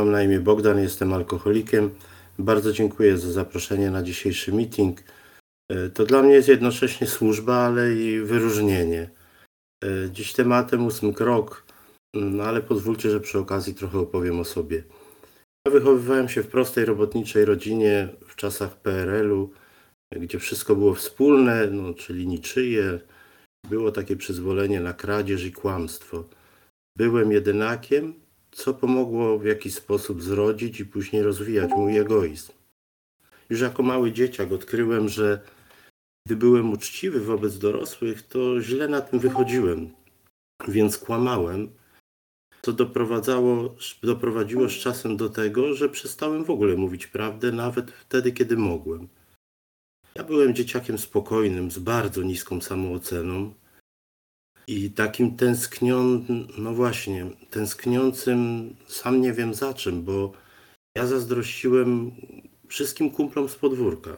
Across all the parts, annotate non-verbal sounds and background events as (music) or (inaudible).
Mam na imię Bogdan, jestem alkoholikiem. Bardzo dziękuję za zaproszenie na dzisiejszy meeting. E, To dla mnie jest jednocześnie służba, ale i wyróżnienie. E, Dziś tematem ósmy krok, mm, ale pozwólcie, że przy okazji trochę opowiem o sobie. Ja wychowywałem się w prostej robotniczej rodzinie w czasach PRL-u, gdzie wszystko było wspólne, no, czyli niczyje. Było takie przyzwolenie na kradzież i kłamstwo. Byłem jedynakiem, co pomogło w jakiś sposób zrodzić i później rozwijać mój egoizm. Już jako mały dzieciak odkryłem, że gdy byłem uczciwy wobec dorosłych, to źle na tym wychodziłem, więc kłamałem, co doprowadzało, doprowadziło z czasem do tego, że przestałem w ogóle mówić prawdę, nawet wtedy, kiedy mogłem. Ja byłem dzieciakiem spokojnym, z bardzo niską samooceną i takim tęskniącym, no właśnie, tęskniącym sam nie wiem za czym, bo ja zazdrościłem wszystkim kumplom z podwórka.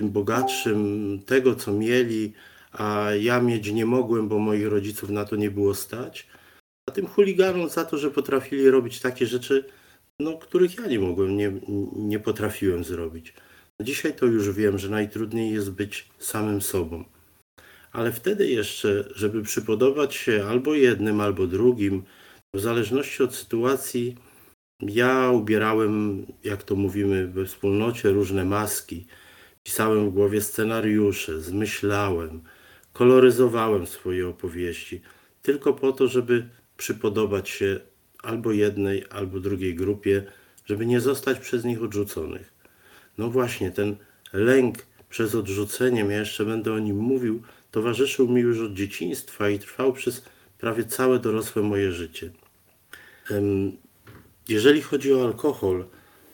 Tym bogatszym tego, co mieli, a ja mieć nie mogłem, bo moich rodziców na to nie było stać. A tym chuliganom za to, że potrafili robić takie rzeczy, no, których ja nie mogłem, nie, nie potrafiłem zrobić. Dzisiaj to już wiem, że najtrudniej jest być samym sobą. Ale wtedy jeszcze, żeby przypodobać się albo jednym, albo drugim, w zależności od sytuacji, ja ubierałem, jak to mówimy we wspólnocie, różne maski. Pisałem w głowie scenariusze, zmyślałem, koloryzowałem swoje opowieści, tylko po to, żeby przypodobać się albo jednej, albo drugiej grupie, żeby nie zostać przez nich odrzuconych. No właśnie, ten lęk przez odrzucenie, ja jeszcze będę o nim mówił, towarzyszył mi już od dzieciństwa i trwał przez prawie całe dorosłe moje życie. Jeżeli chodzi o alkohol,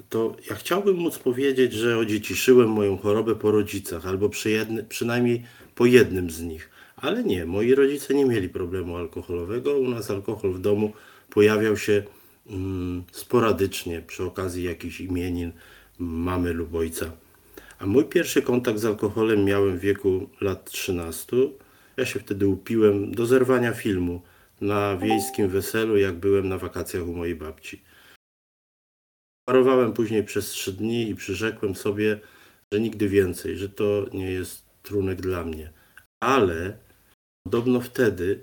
to ja chciałbym móc powiedzieć, że odzieciszyłem moją chorobę po rodzicach, albo przy jedny, przynajmniej po jednym z nich. Ale nie, moi rodzice nie mieli problemu alkoholowego. U nas alkohol w domu pojawiał się mm, sporadycznie przy okazji jakichś imienin mamy lub ojca. A mój pierwszy kontakt z alkoholem miałem w wieku lat 13. Ja się wtedy upiłem do zerwania filmu na wiejskim weselu, jak byłem na wakacjach u mojej babci. Parowałem później przez trzy dni i przyrzekłem sobie, że nigdy więcej, że to nie jest trunek dla mnie. Ale podobno wtedy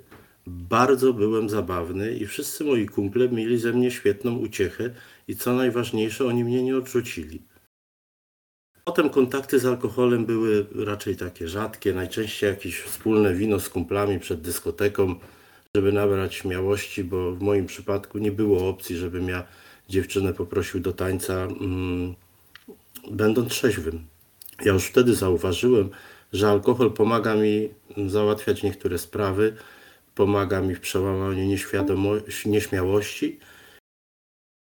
bardzo byłem zabawny i wszyscy moi kumple mieli ze mnie świetną uciechę i co najważniejsze, oni mnie nie odrzucili. Potem kontakty z alkoholem były raczej takie rzadkie, najczęściej jakieś wspólne wino z kumplami przed dyskoteką, żeby nabrać śmiałości, bo w moim przypadku nie było opcji, żebym ja dziewczynę poprosił do tańca, mm, będąc trzeźwym. Ja już wtedy zauważyłem, że alkohol pomaga mi załatwiać niektóre sprawy, pomaga mi w przełamaniu nieśmiałości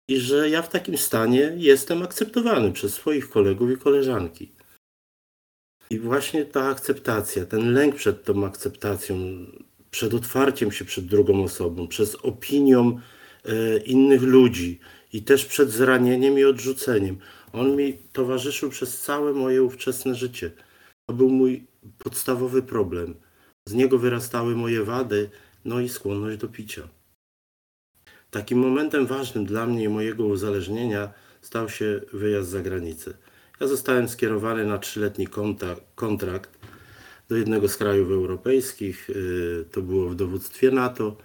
i że ja w takim stanie jestem akceptowany przez swoich kolegów i koleżanki. I właśnie ta akceptacja, ten lęk przed tą akceptacją, przed otwarciem się przed drugą osobą, przez opinią e, innych ludzi i też przed zranieniem i odrzuceniem, on mi towarzyszył przez całe moje ówczesne życie. To był mój podstawowy problem. Z niego wyrastały moje wady, no i skłonność do picia. Takim momentem ważnym dla mnie i mojego uzależnienia stał się wyjazd za granicę. Ja zostałem skierowany na trzyletni kontrakt do jednego z krajów europejskich. yy, To było w dowództwie NATO.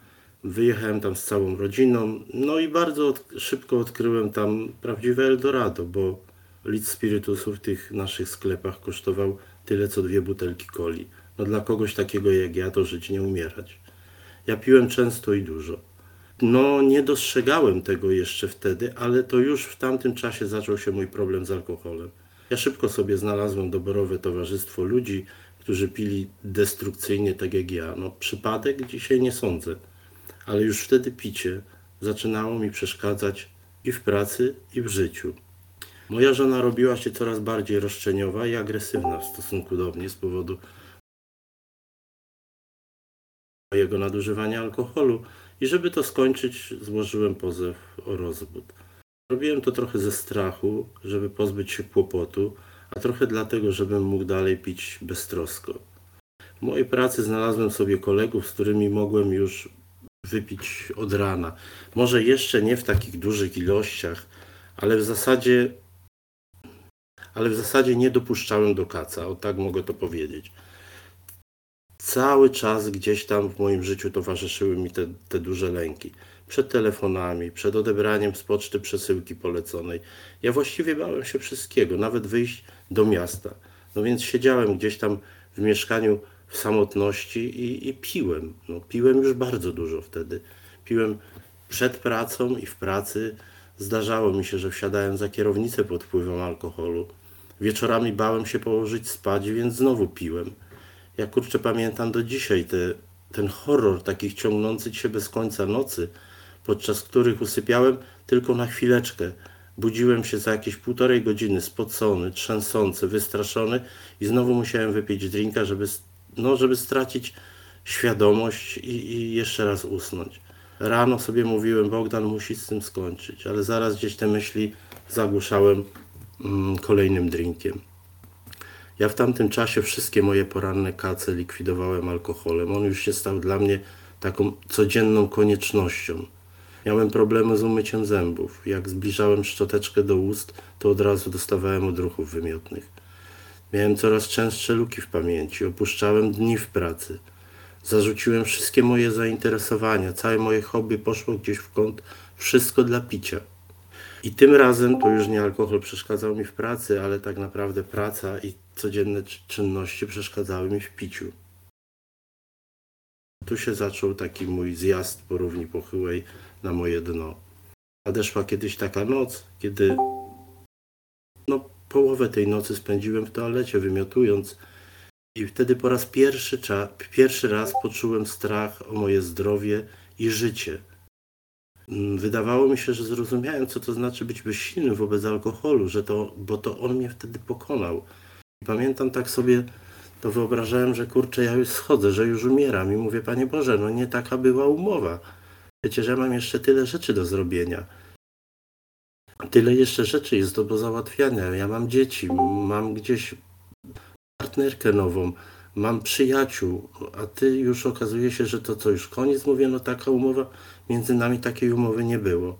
Wyjechałem tam z całą rodziną. No i bardzo szybko odkryłem tam prawdziwe Eldorado, bo litr spirytusu w tych naszych sklepach kosztował tyle co dwie butelki coli. No dla kogoś takiego jak ja to żyć nie umierać. Ja piłem często i dużo. No, nie dostrzegałem tego jeszcze wtedy, ale to już w tamtym czasie zaczął się mój problem z alkoholem. Ja szybko sobie znalazłem doborowe towarzystwo ludzi, którzy pili destrukcyjnie, tak jak ja. No, przypadek dzisiaj nie sądzę, ale już wtedy picie zaczynało mi przeszkadzać i w pracy, i w życiu. Moja żona robiła się coraz bardziej roszczeniowa i agresywna w stosunku do mnie z powodu mojego nadużywania alkoholu i żeby to skończyć, złożyłem pozew o rozwód. Robiłem to trochę ze strachu, żeby pozbyć się kłopotu, a trochę dlatego, żebym mógł dalej pić beztrosko. W mojej pracy znalazłem sobie kolegów, z którymi mogłem już wypić od rana. Może jeszcze nie w takich dużych ilościach, ale w zasadzie ale w zasadzie nie dopuszczałem do kaca, o tak mogę to powiedzieć. Cały czas gdzieś tam w moim życiu towarzyszyły mi te, te duże lęki. Przed telefonami, przed odebraniem z poczty przesyłki poleconej. Ja właściwie bałem się wszystkiego, nawet wyjść do miasta. No więc siedziałem gdzieś tam w mieszkaniu w samotności i, i piłem. No, piłem już bardzo dużo wtedy. Piłem przed pracą i w pracy. Zdarzało mi się, że wsiadałem za kierownicę pod wpływem alkoholu. Wieczorami bałem się położyć spać, więc znowu piłem. Ja kurczę pamiętam do dzisiaj te, ten horror takich ciągnących się bez końca nocy, podczas których usypiałem tylko na chwileczkę. Budziłem się za jakieś półtorej godziny, spocony, trzęsący, wystraszony i znowu musiałem wypić drinka, żeby, no, żeby stracić świadomość i, i jeszcze raz usnąć. Rano sobie mówiłem, Bogdan musi z tym skończyć, ale zaraz gdzieś te myśli zagłuszałem mm, kolejnym drinkiem. Ja w tamtym czasie wszystkie moje poranne kace likwidowałem alkoholem. On już się stał dla mnie taką codzienną koniecznością. Miałem problemy z umyciem zębów. Jak zbliżałem szczoteczkę do ust, to od razu dostawałem odruchów wymiotnych. Miałem coraz częstsze luki w pamięci. Opuszczałem dni w pracy. Zarzuciłem wszystkie moje zainteresowania. Całe moje hobby poszło gdzieś w kąt. Wszystko dla picia. I tym razem to już nie alkohol przeszkadzał mi w pracy, ale tak naprawdę praca i codzienne czynności przeszkadzały mi w piciu. Tu się zaczął taki mój zjazd po równi pochyłej na moje dno. Nadeszła kiedyś taka noc, kiedy no, połowę tej nocy spędziłem w toalecie, wymiotując. I wtedy po raz pierwszy, pierwszy raz poczułem strach o moje zdrowie i życie. Mm, wydawało mi się, że zrozumiałem, co to znaczy być bezsilnym wobec alkoholu, że to, bo to on mnie wtedy pokonał. Pamiętam tak sobie, to wyobrażałem, że kurczę, ja już schodzę, że już umieram i mówię, Panie Boże, no nie taka była umowa. Wiecie, że mam jeszcze tyle rzeczy do zrobienia. Tyle jeszcze rzeczy jest do załatwiania. Ja mam dzieci, mam gdzieś partnerkę nową, mam przyjaciół, a ty już okazuje się, że to co już koniec, mówię, no taka umowa, między nami takiej umowy nie było.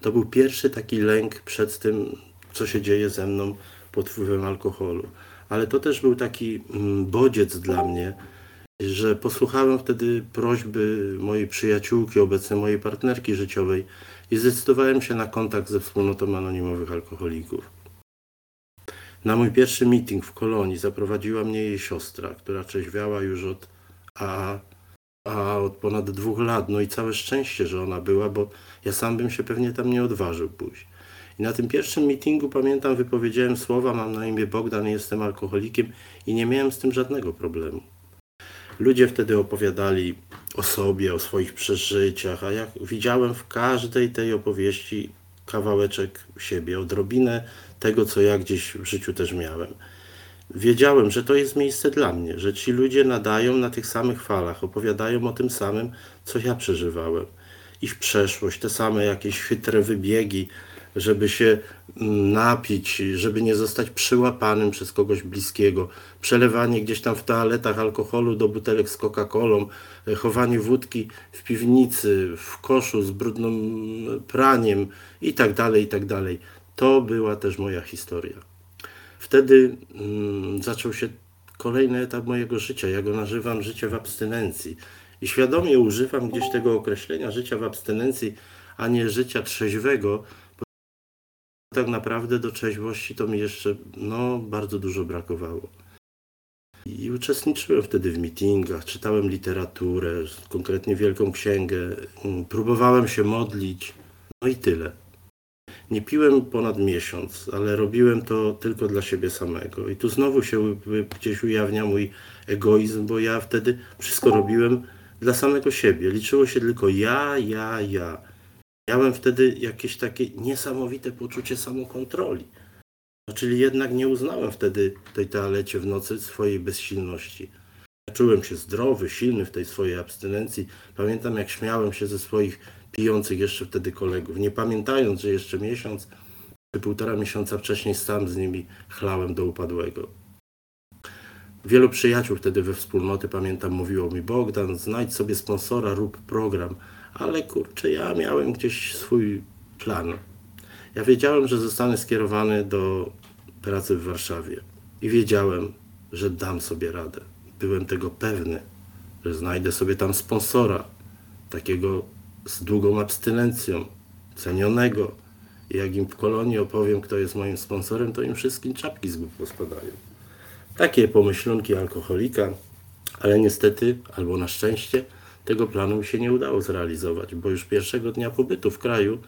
To był pierwszy taki lęk przed tym, co się dzieje ze mną pod wpływem alkoholu. Ale to też był taki mm, bodziec dla mnie, że posłuchałem wtedy prośby mojej przyjaciółki, obecnie mojej partnerki życiowej i zdecydowałem się na kontakt ze wspólnotą anonimowych alkoholików. Na mój pierwszy meeting w kolonii zaprowadziła mnie jej siostra, która trzeźwiała już od a, a od ponad dwóch lat. No i całe szczęście, że ona była, bo ja sam bym się pewnie tam nie odważył pójść. I na tym pierwszym meetingu pamiętam, wypowiedziałem słowa, mam na imię Bogdan, jestem alkoholikiem i nie miałem z tym żadnego problemu. Ludzie wtedy opowiadali o sobie, o swoich przeżyciach, a ja widziałem w każdej tej opowieści kawałeczek siebie, odrobinę tego, co ja gdzieś w życiu też miałem. Wiedziałem, że to jest miejsce dla mnie, że ci ludzie nadają na tych samych falach, opowiadają o tym samym, co ja przeżywałem. Ich przeszłość, te same jakieś chytre wybiegi, żeby się mm, napić, żeby nie zostać przyłapanym przez kogoś bliskiego, przelewanie gdzieś tam w toaletach alkoholu do butelek z Coca-Colą, e, chowanie wódki w piwnicy, w koszu z brudnym praniem i tak dalej, i tak dalej. To była też moja historia. Wtedy mm, zaczął się kolejny etap mojego życia. Ja go nazywam życie w abstynencji. I świadomie używam gdzieś tego określenia życia w abstynencji, a nie życia trzeźwego, tak naprawdę do trzeźwości to mi jeszcze no, bardzo dużo brakowało. I uczestniczyłem wtedy w meetingach, czytałem literaturę, konkretnie Wielką Księgę, mm, próbowałem się modlić, no i tyle. Nie piłem ponad miesiąc, ale robiłem to tylko dla siebie samego. I tu znowu się gdzieś ujawnia mój egoizm, bo ja wtedy wszystko robiłem dla samego siebie. Liczyło się tylko ja, ja, ja. Miałem wtedy jakieś takie niesamowite poczucie samokontroli. No, czyli jednak nie uznałem wtedy tej toalecie w nocy swojej bezsilności. Czułem się zdrowy, silny w tej swojej abstynencji. Pamiętam, jak śmiałem się ze swoich pijących jeszcze wtedy kolegów, nie pamiętając, że jeszcze miesiąc czy półtora miesiąca wcześniej sam z nimi chlałem do upadłego. Wielu przyjaciół wtedy we wspólnoty, pamiętam, mówiło mi Bogdan, znajdź sobie sponsora, rób program. Ale kurczę, ja miałem gdzieś swój plan. Ja wiedziałem, że zostanę skierowany do pracy w Warszawie. I wiedziałem, że dam sobie radę. Byłem tego pewny, że znajdę sobie tam sponsora, takiego z długą abstynencją, cenionego. I jak im w kolonii opowiem, kto jest moim sponsorem, to im wszystkim czapki z głów pospadają. Takie pomyślunki alkoholika, ale niestety, albo na szczęście, tego planu mi się nie udało zrealizować, bo już pierwszego dnia pobytu w kraju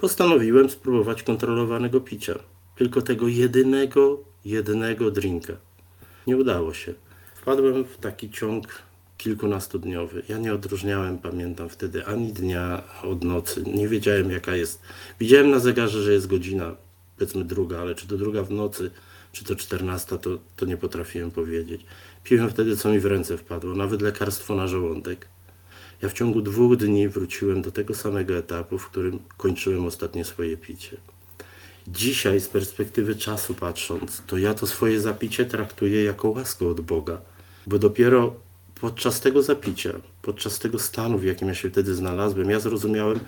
postanowiłem spróbować kontrolowanego picia. Tylko tego jedynego, jednego drinka. Nie udało się. Wpadłem w taki ciąg kilkunastodniowy. Ja nie odróżniałem, pamiętam wtedy, ani dnia od nocy. Nie wiedziałem, jaka jest. Widziałem na zegarze, że jest godzina, powiedzmy druga, ale czy to druga w nocy, czy to czternasta, to, to nie potrafiłem powiedzieć. Piłem wtedy, co mi w ręce wpadło, nawet lekarstwo na żołądek. Ja w ciągu dwóch dni wróciłem do tego samego etapu, w którym kończyłem ostatnie swoje picie. Dzisiaj, z perspektywy czasu patrząc, to ja to swoje zapicie traktuję jako łaskę od Boga, bo dopiero podczas tego zapicia, podczas tego stanu, w jakim ja się wtedy znalazłem, ja zrozumiałem,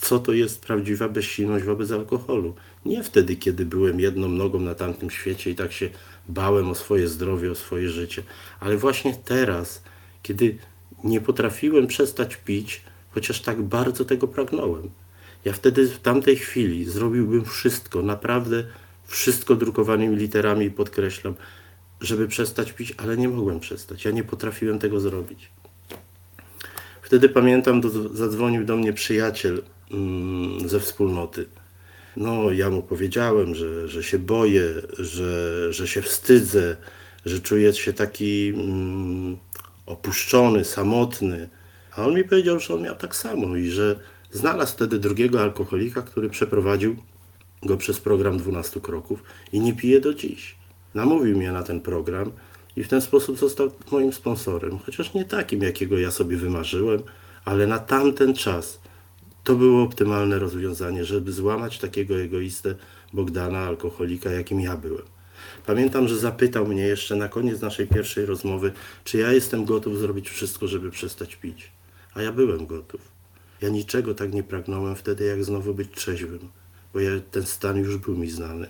co to jest prawdziwa bezsilność wobec alkoholu. Nie wtedy, kiedy byłem jedną nogą na tamtym świecie i tak się bałem o swoje zdrowie, o swoje życie, ale właśnie teraz, kiedy nie potrafiłem przestać pić, chociaż tak bardzo tego pragnąłem. Ja wtedy w tamtej chwili zrobiłbym wszystko, naprawdę wszystko drukowanymi literami podkreślam, żeby przestać pić, ale nie mogłem przestać. Ja nie potrafiłem tego zrobić. Wtedy pamiętam, do, zadzwonił do mnie przyjaciel mm, ze wspólnoty. No, ja mu powiedziałem, że, że się boję, że, że się wstydzę, że czuję się taki mm, opuszczony, samotny. A on mi powiedział, że on miał tak samo i że znalazł wtedy drugiego alkoholika, który przeprowadził go przez program 12 kroków i nie pije do dziś. Namówił mnie na ten program i w ten sposób został moim sponsorem. Chociaż nie takim, jakiego ja sobie wymarzyłem, ale na tamten czas to było optymalne rozwiązanie, żeby złamać takiego egoistę Bogdana, alkoholika, jakim ja byłem. Pamiętam, że zapytał mnie jeszcze na koniec naszej pierwszej rozmowy, czy ja jestem gotów zrobić wszystko, żeby przestać pić. A ja byłem gotów. Ja niczego tak nie pragnąłem wtedy, jak znowu być trzeźwym, bo ja, ten stan już był mi znany.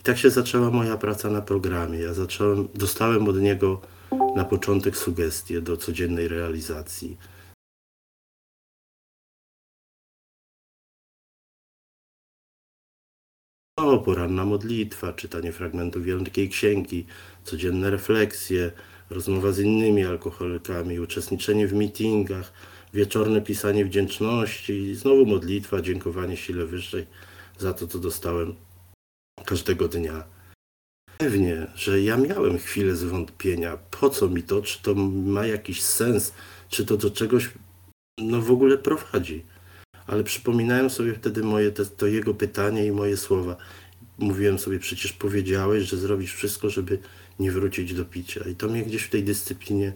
I tak się zaczęła moja praca na programie. Ja zacząłem, dostałem od niego na początek sugestie do codziennej realizacji. No, poranna modlitwa, czytanie fragmentów Wielkiej Księgi, codzienne refleksje, rozmowa z innymi alkoholikami, uczestniczenie w meetingach, wieczorne pisanie wdzięczności znowu modlitwa, dziękowanie sile wyższej za to, co dostałem każdego dnia. Pewnie, że ja miałem chwilę zwątpienia, po co mi to, czy to ma jakiś sens, czy to do czegoś no w ogóle prowadzi ale przypominałem sobie wtedy moje, to, to jego pytanie i moje słowa. Mówiłem sobie, przecież powiedziałeś, że zrobisz wszystko, żeby nie wrócić do picia. I to mnie gdzieś w tej dyscyplinie,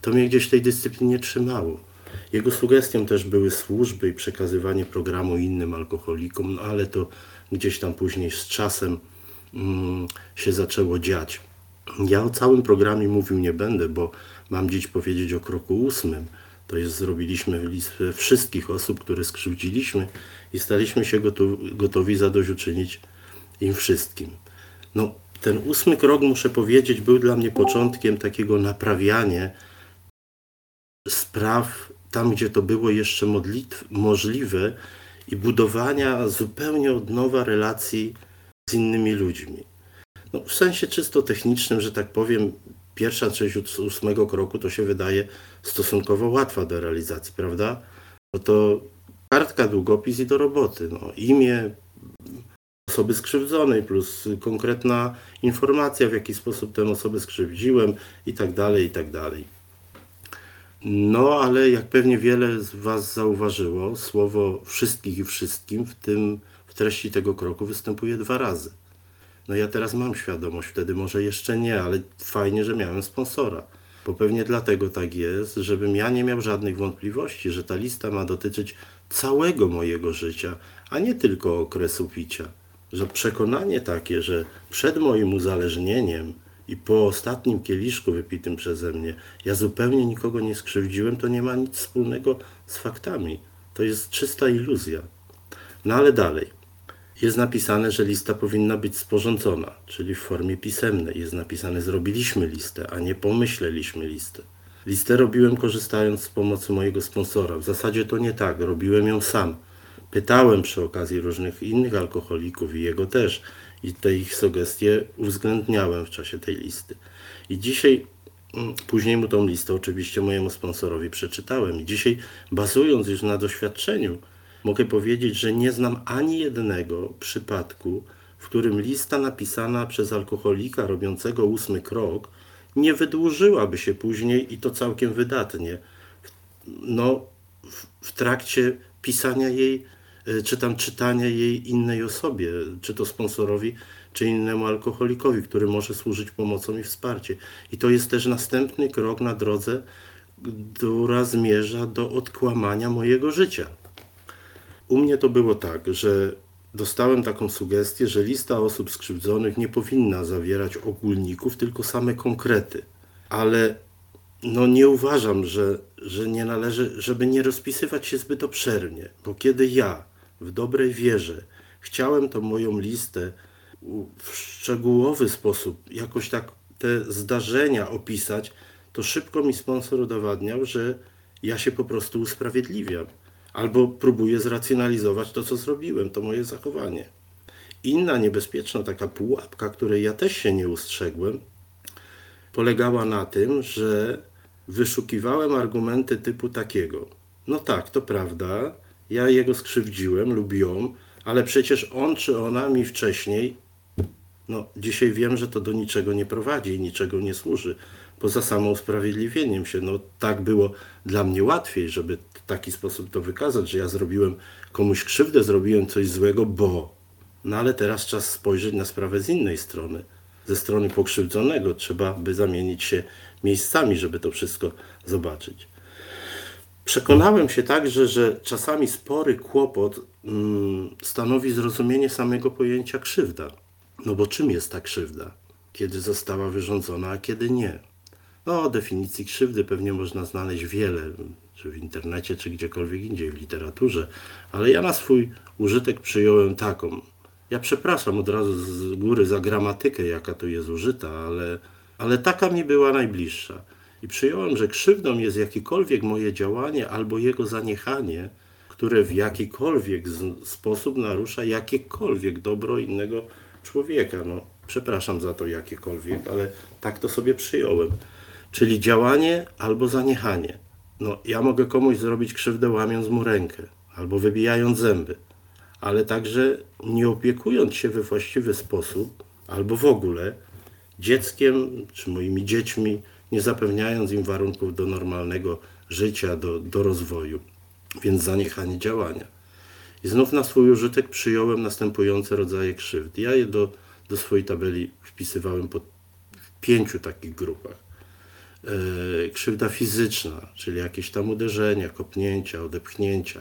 to mnie gdzieś w tej dyscyplinie trzymało. Jego sugestią też były służby i przekazywanie programu innym alkoholikom, no ale to gdzieś tam później z czasem mm, się zaczęło dziać. Ja o całym programie mówił nie będę, bo mam dziś powiedzieć o kroku ósmym – to jest, zrobiliśmy listę wszystkich osób, które skrzywdziliśmy i staliśmy się gotowi, zadośćuczynić im wszystkim. No, ten ósmy krok, muszę powiedzieć, był dla mnie początkiem takiego naprawiania spraw tam, gdzie to było jeszcze modlitw, możliwe i budowania zupełnie od nowa relacji z innymi ludźmi. No, w sensie czysto technicznym, że tak powiem, pierwsza część ósmego kroku to się wydaje stosunkowo łatwa do realizacji, prawda? Bo to kartka, długopis i do roboty. No, imię osoby skrzywdzonej plus konkretna informacja, w jaki sposób tę osobę skrzywdziłem i tak dalej, i tak dalej. No, ale jak pewnie wiele z Was zauważyło, słowo wszystkich i wszystkim w tym w treści tego kroku występuje dwa razy. No ja teraz mam świadomość, wtedy może jeszcze nie, ale fajnie, że miałem sponsora. Bo pewnie dlatego tak jest, żebym ja nie miał żadnych wątpliwości, że ta lista ma dotyczyć całego mojego życia, a nie tylko okresu picia. Że przekonanie takie, że przed moim uzależnieniem i po ostatnim kieliszku wypitym przeze mnie ja zupełnie nikogo nie skrzywdziłem, to nie ma nic wspólnego z faktami. To jest czysta iluzja. No ale dalej. Jest napisane, że lista powinna być sporządzona, czyli w formie pisemnej. Jest napisane, zrobiliśmy listę, a nie pomyśleliśmy listę. Listę robiłem korzystając z pomocy mojego sponsora. W zasadzie to nie tak, robiłem ją sam. Pytałem przy okazji różnych innych alkoholików i jego też, i te ich sugestie uwzględniałem w czasie tej listy. I dzisiaj, mm, później mu tą listę oczywiście mojemu sponsorowi przeczytałem. I dzisiaj, bazując już na doświadczeniu, mogę powiedzieć, że nie znam ani jednego przypadku, w którym lista napisana przez alkoholika robiącego ósmy krok nie wydłużyłaby się później i to całkiem wydatnie. No, w, w trakcie pisania jej, e, czy tam czytania jej innej osobie, czy to sponsorowi, czy innemu alkoholikowi, który może służyć pomocą i wsparciem. I to jest też następny krok na drodze, która zmierza do odkłamania mojego życia. U mnie to było tak, że dostałem taką sugestię, że lista osób skrzywdzonych nie powinna zawierać ogólników, tylko same konkrety. Ale no nie uważam, że, że nie należy, żeby nie rozpisywać się zbyt obszernie, bo kiedy ja w dobrej wierze chciałem tą moją listę w szczegółowy sposób, jakoś tak te zdarzenia opisać, to szybko mi sponsor udowadniał, że ja się po prostu usprawiedliwiam albo próbuję zracjonalizować to, co zrobiłem, to moje zachowanie. Inna niebezpieczna taka pułapka, której ja też się nie ustrzegłem, polegała na tym, że wyszukiwałem argumenty typu takiego. No tak, to prawda, ja jego skrzywdziłem lub ją, ale przecież on czy ona mi wcześniej, no dzisiaj wiem, że to do niczego nie prowadzi i niczego nie służy, poza samą usprawiedliwieniem się. No tak było dla mnie łatwiej, żeby w taki sposób to wykazać, że ja zrobiłem komuś krzywdę, zrobiłem coś złego, bo. No ale teraz czas spojrzeć na sprawę z innej strony. Ze strony pokrzywdzonego trzeba by zamienić się miejscami, żeby to wszystko zobaczyć. Przekonałem się także, że czasami spory kłopot mm, stanowi zrozumienie samego pojęcia krzywda. No bo czym jest ta krzywda? Kiedy została wyrządzona, a kiedy nie? No, definicji krzywdy pewnie można znaleźć wiele czy w internecie, czy gdziekolwiek indziej w literaturze, ale ja na swój użytek przyjąłem taką. Ja przepraszam od razu z góry za gramatykę, jaka tu jest użyta, ale, ale taka mi była najbliższa. I przyjąłem, że krzywdą jest jakiekolwiek moje działanie albo jego zaniechanie, które w jakikolwiek sposób narusza jakiekolwiek dobro innego człowieka. No, przepraszam za to jakiekolwiek, ale tak to sobie przyjąłem. Czyli działanie albo zaniechanie. No, ja mogę komuś zrobić krzywdę łamiąc mu rękę albo wybijając zęby, ale także nie opiekując się we właściwy sposób albo w ogóle dzieckiem czy moimi dziećmi, nie zapewniając im warunków do normalnego życia, do, do rozwoju, więc zaniechanie działania. I znów na swój użytek przyjąłem następujące rodzaje krzywd. Ja je do, do swojej tabeli wpisywałem pod, w pięciu takich grupach. E, krzywda fizyczna, czyli jakieś tam uderzenia, kopnięcia, odepchnięcia,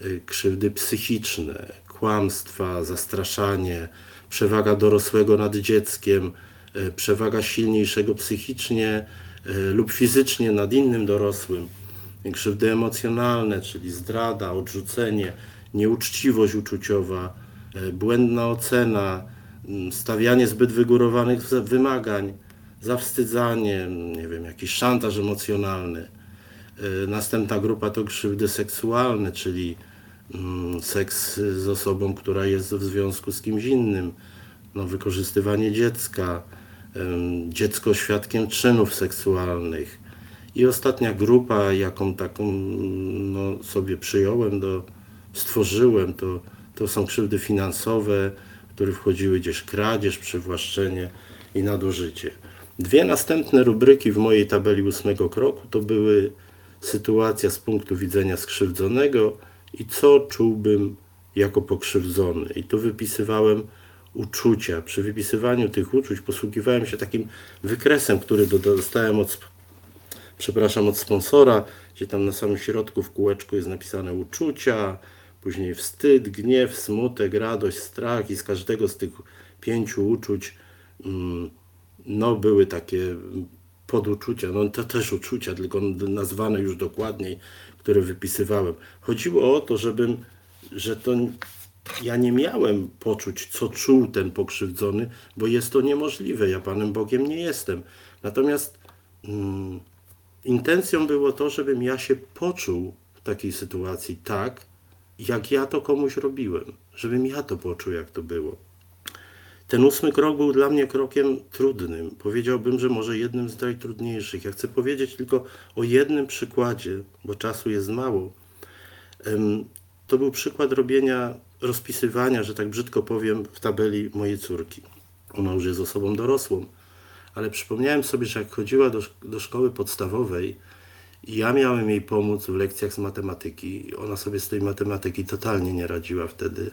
e, krzywdy psychiczne, kłamstwa, zastraszanie, przewaga dorosłego nad dzieckiem, e, przewaga silniejszego psychicznie lub fizycznie nad innym dorosłym, krzywdy emocjonalne, czyli zdrada, odrzucenie, nieuczciwość uczuciowa, błędna ocena, stawianie zbyt wygórowanych wymagań, zawstydzanie, nie wiem, jakiś szantaż emocjonalny. E, następna grupa to krzywdy seksualne, czyli mm, seks z osobą, która jest w związku z kimś innym, no, wykorzystywanie dziecka, dziecko świadkiem czynów seksualnych. I ostatnia grupa, jaką taką no, sobie przyjąłem, do, stworzyłem, to, to są krzywdy finansowe, w które wchodziły gdzieś kradzież, przywłaszczenie i nadużycie. Dwie następne rubryki w mojej tabeli ósmego kroku to były sytuacja z punktu widzenia skrzywdzonego i co czułbym jako pokrzywdzony. I tu wypisywałem uczucia. Przy wypisywaniu tych uczuć posługiwałem się takim wykresem, który dostałem od, przepraszam, od sponsora, gdzie tam na samym środku w kółeczku jest napisane uczucia, później wstyd, gniew, smutek, radość, strach i z każdego z tych pięciu uczuć mm, no były takie poduczucia, no to też uczucia, tylko nazwane już dokładniej, które wypisywałem. Chodziło o to, żebym, że to ja nie miałem poczuć, co czuł ten pokrzywdzony, bo jest to niemożliwe. Ja Panem Bogiem nie jestem. Natomiast mm, intencją było to, żebym ja się poczuł w takiej sytuacji tak, jak ja to komuś robiłem. Żebym ja to poczuł, jak to było. Ten ósmy krok był dla mnie krokiem trudnym. Powiedziałbym, że może jednym z najtrudniejszych. Ja chcę powiedzieć tylko o jednym przykładzie, bo czasu jest mało. To był przykład robienia, rozpisywania, że tak brzydko powiem, w tabeli mojej córki. Ona już jest osobą dorosłą, ale przypomniałem sobie, że jak chodziła do, do szkoły podstawowej, i ja miałem jej pomóc w lekcjach z matematyki. Ona sobie z tej matematyki totalnie nie radziła wtedy,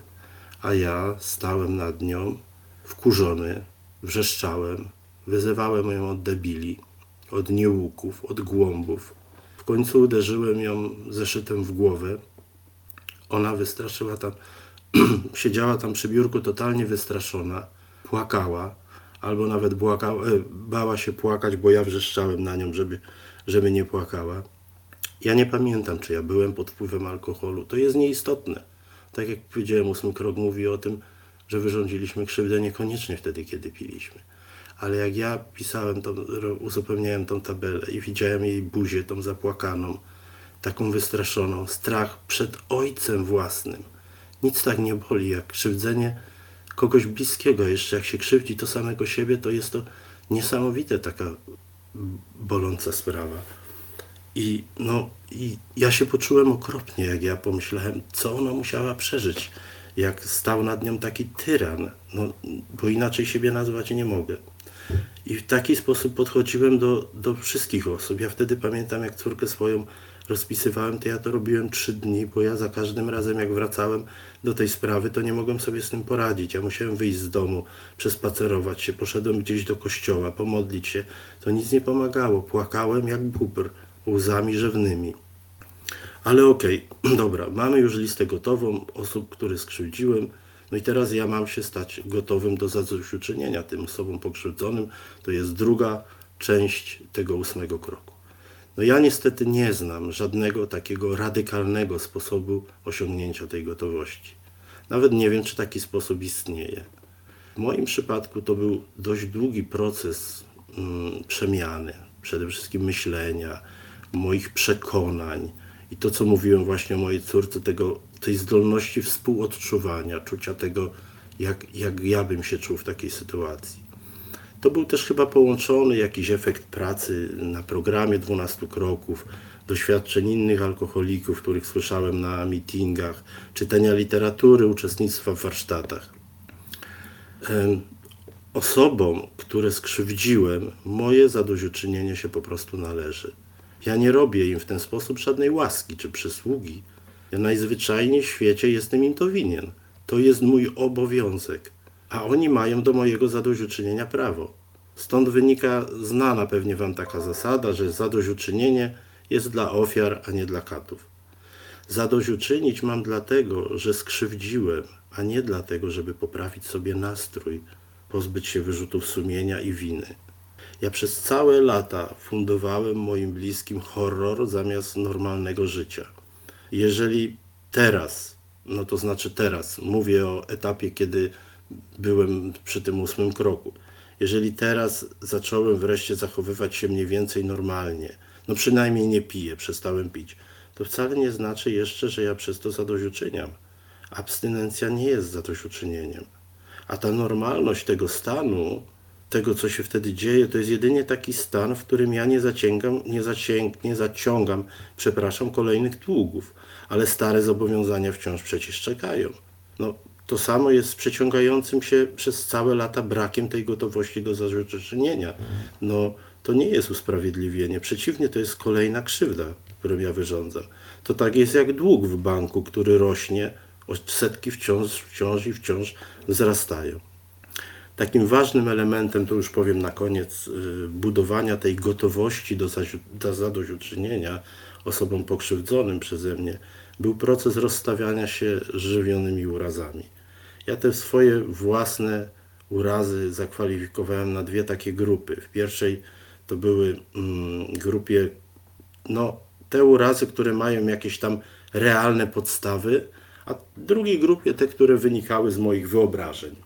a ja stałem nad nią wkurzony, wrzeszczałem, wyzywałem ją od debili, od niełuków, od głąbów. W końcu uderzyłem ją zeszytem w głowę. Ona wystraszyła tam, (clears throat) siedziała tam przy biurku totalnie wystraszona, płakała, albo nawet błakała, e, bała się płakać, bo ja wrzeszczałem na nią, żeby, żeby nie płakała. Ja nie pamiętam, czy ja byłem pod wpływem alkoholu. To jest nieistotne. Tak jak powiedziałem, ósmy krok mówi o tym, że wyrządziliśmy krzywdę niekoniecznie wtedy, kiedy piliśmy. Ale jak ja pisałem, tą, uzupełniałem tą tabelę i widziałem jej buzię, tą zapłakaną, taką wystraszoną, strach przed ojcem własnym. Nic tak nie boli jak krzywdzenie kogoś bliskiego. Jeszcze jak się krzywdzi to samego siebie, to jest to niesamowite taka boląca sprawa. I, no, I ja się poczułem okropnie, jak ja pomyślałem, co ona musiała przeżyć jak stał nad nią taki tyran, no, bo inaczej siebie nazwać nie mogę. I w taki sposób podchodziłem do, do wszystkich osób. Ja wtedy pamiętam, jak córkę swoją rozpisywałem, to ja to robiłem trzy dni, bo ja za każdym razem, jak wracałem do tej sprawy, to nie mogłem sobie z tym poradzić. Ja musiałem wyjść z domu, przespacerować się, poszedłem gdzieś do kościoła, pomodlić się. To nic nie pomagało. Płakałem jak bubr, łzami rzewnymi. Ale okej, okay, (clears throat) dobra, mamy już listę gotową osób, które skrzywdziłem. No i teraz ja mam się stać gotowym do zadośćuczynienia tym osobom pokrzywdzonym. To jest druga część tego ósmego kroku. No ja niestety nie znam żadnego takiego radykalnego sposobu osiągnięcia tej gotowości. Nawet nie wiem, czy taki sposób istnieje. W moim przypadku to był dość długi proces mm, przemiany, przede wszystkim myślenia, moich przekonań, i to, co mówiłem właśnie o mojej córce, tego, tej zdolności współodczuwania, czucia tego, jak, jak ja bym się czuł w takiej sytuacji. To był też chyba połączony jakiś efekt pracy na programie 12 kroków, doświadczeń innych alkoholików, których słyszałem na meetingach, czytania literatury, uczestnictwa w warsztatach. Osobom, które skrzywdziłem, moje zadośćuczynienie się po prostu należy. Ja nie robię im w ten sposób żadnej łaski czy przysługi. Ja najzwyczajniej w świecie jestem im to winien. To jest mój obowiązek, a oni mają do mojego zadośćuczynienia prawo. Stąd wynika znana pewnie Wam taka zasada, że zadośćuczynienie jest dla ofiar, a nie dla katów. Zadośćuczynić mam dlatego, że skrzywdziłem, a nie dlatego, żeby poprawić sobie nastrój, pozbyć się wyrzutów sumienia i winy. Ja przez całe lata fundowałem moim bliskim horror zamiast normalnego życia. Jeżeli teraz, no to znaczy teraz, mówię o etapie, kiedy byłem przy tym ósmym kroku. Jeżeli teraz zacząłem wreszcie zachowywać się mniej więcej normalnie, no przynajmniej nie piję, przestałem pić, to wcale nie znaczy jeszcze, że ja przez to zadośćuczyniam. Abstynencja nie jest zadośćuczynieniem. A ta normalność tego stanu tego, co się wtedy dzieje, to jest jedynie taki stan, w którym ja nie zaciągam, nie, zaciąg, nie zaciągam, przepraszam, kolejnych długów, ale stare zobowiązania wciąż przecież czekają. No, to samo jest z przeciągającym się przez całe lata brakiem tej gotowości do zadośćuczynienia. No, to nie jest usprawiedliwienie. Przeciwnie, to jest kolejna krzywda, którą ja wyrządzam. To tak jest jak dług w banku, który rośnie, setki wciąż, wciąż i wciąż wzrastają. Takim ważnym elementem, to już powiem na koniec, y, budowania tej gotowości do, do zadośćuczynienia osobom pokrzywdzonym przeze mnie, był proces rozstawiania się żywionymi urazami. Ja te swoje własne urazy zakwalifikowałem na dwie takie grupy. W pierwszej to były mm, grupie, no, te urazy, które mają jakieś tam realne podstawy, a w drugiej grupie te, które wynikały z moich wyobrażeń.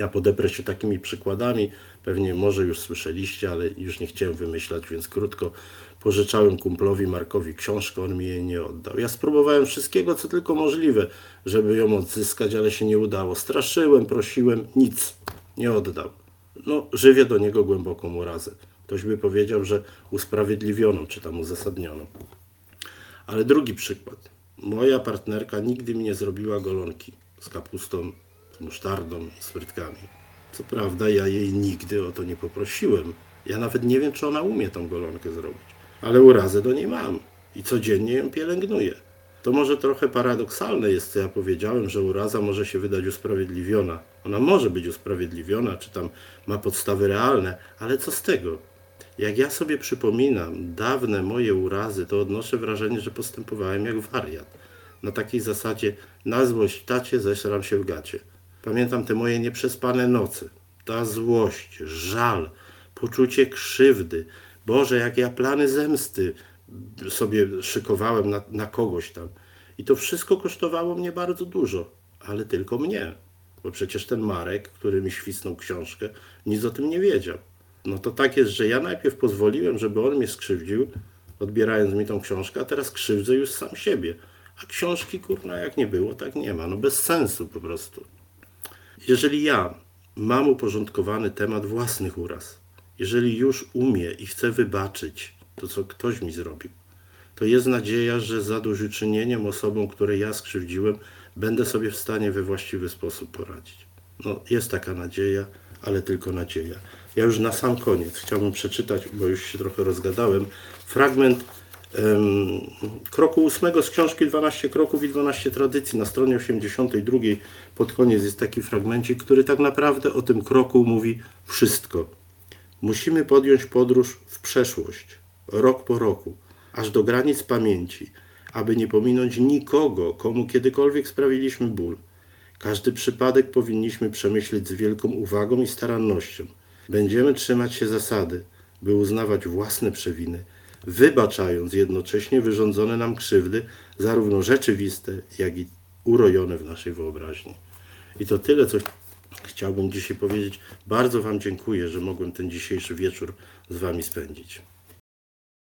Ja podeprę się takimi przykładami, pewnie może już słyszeliście, ale już nie chciałem wymyślać, więc krótko pożyczałem kumplowi Markowi książkę, on mi jej nie oddał. Ja spróbowałem wszystkiego, co tylko możliwe, żeby ją odzyskać, ale się nie udało. Straszyłem, prosiłem, nic, nie oddał. No, żywię do niego głęboką urazę. Ktoś by powiedział, że usprawiedliwioną, czy tam uzasadnioną. Ale drugi przykład. Moja partnerka nigdy mi nie zrobiła golonki z kapustą, musztardą, z frytkami. Co prawda, ja jej nigdy o to nie poprosiłem. Ja nawet nie wiem, czy ona umie tą golonkę zrobić. Ale urazę do niej mam i codziennie ją pielęgnuję. To może trochę paradoksalne jest, co ja powiedziałem, że uraza może się wydać usprawiedliwiona. Ona może być usprawiedliwiona, czy tam ma podstawy realne, ale co z tego? Jak ja sobie przypominam dawne moje urazy, to odnoszę wrażenie, że postępowałem jak wariat. Na takiej zasadzie na złość tacie ześram się w gacie. Pamiętam te moje nieprzespane noce. Ta złość, żal, poczucie krzywdy. Boże, jak ja plany zemsty sobie szykowałem na, na kogoś tam. I to wszystko kosztowało mnie bardzo dużo, ale tylko mnie. Bo przecież ten Marek, który mi świsnął książkę, nic o tym nie wiedział. No to tak jest, że ja najpierw pozwoliłem, żeby on mnie skrzywdził, odbierając mi tą książkę, a teraz krzywdzę już sam siebie. A książki, kurna, jak nie było, tak nie ma. No bez sensu po prostu. Jeżeli ja mam uporządkowany temat własnych uraz, jeżeli już umiem i chcę wybaczyć to, co ktoś mi zrobił, to jest nadzieja, że zadośćuczynieniem osobom, które ja skrzywdziłem, będę sobie w stanie we właściwy sposób poradzić. No, jest taka nadzieja, ale tylko nadzieja. Ja już na sam koniec chciałbym przeczytać, bo już się trochę rozgadałem, fragment kroku ósmego z książki 12 kroków i 12 tradycji. Na stronie 82 pod koniec jest taki fragmencik, który tak naprawdę o tym kroku mówi wszystko. Musimy podjąć podróż w przeszłość, rok po roku, aż do granic pamięci, aby nie pominąć nikogo, komu kiedykolwiek sprawiliśmy ból. Każdy przypadek powinniśmy przemyśleć z wielką uwagą i starannością. Będziemy trzymać się zasady, by uznawać własne przewiny, wybaczając jednocześnie wyrządzone nam krzywdy, zarówno rzeczywiste, jak i urojone w naszej wyobraźni. I to tyle, co chciałbym dzisiaj powiedzieć. Bardzo Wam dziękuję, że mogłem ten dzisiejszy wieczór z Wami spędzić.